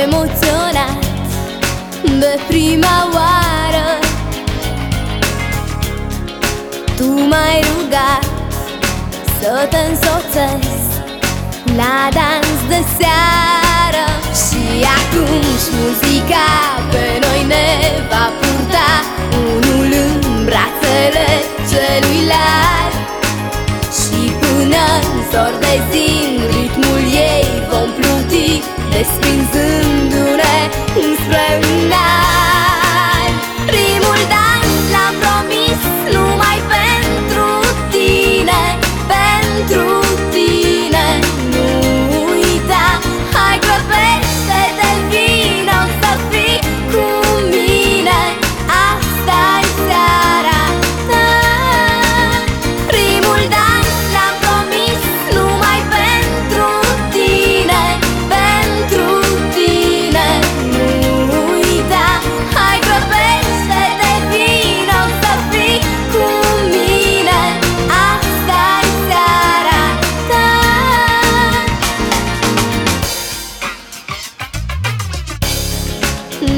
emoționat de prima oară. Tu m-ai rugat să te însoțesc la dans de seară. Și acum și muzica pe noi ne va purta Unul în brațele celuilalt. Și până în zor de zi, ritmul ei vom pluti despre very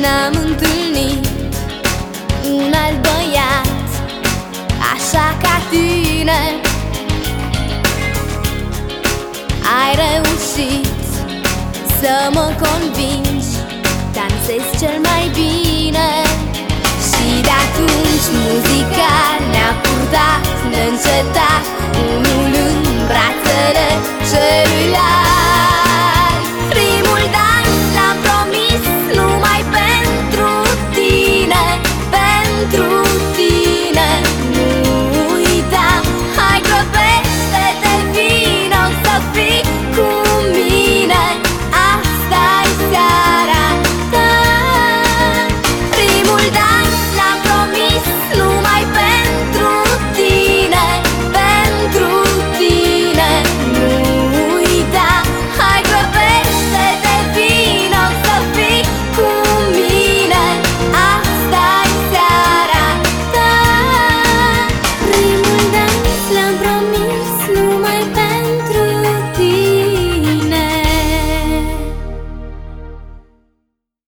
N-am întâlnit. Un alt băiat Așa ca tine. Ai reușit să mă convingi Dansezi cel mai bine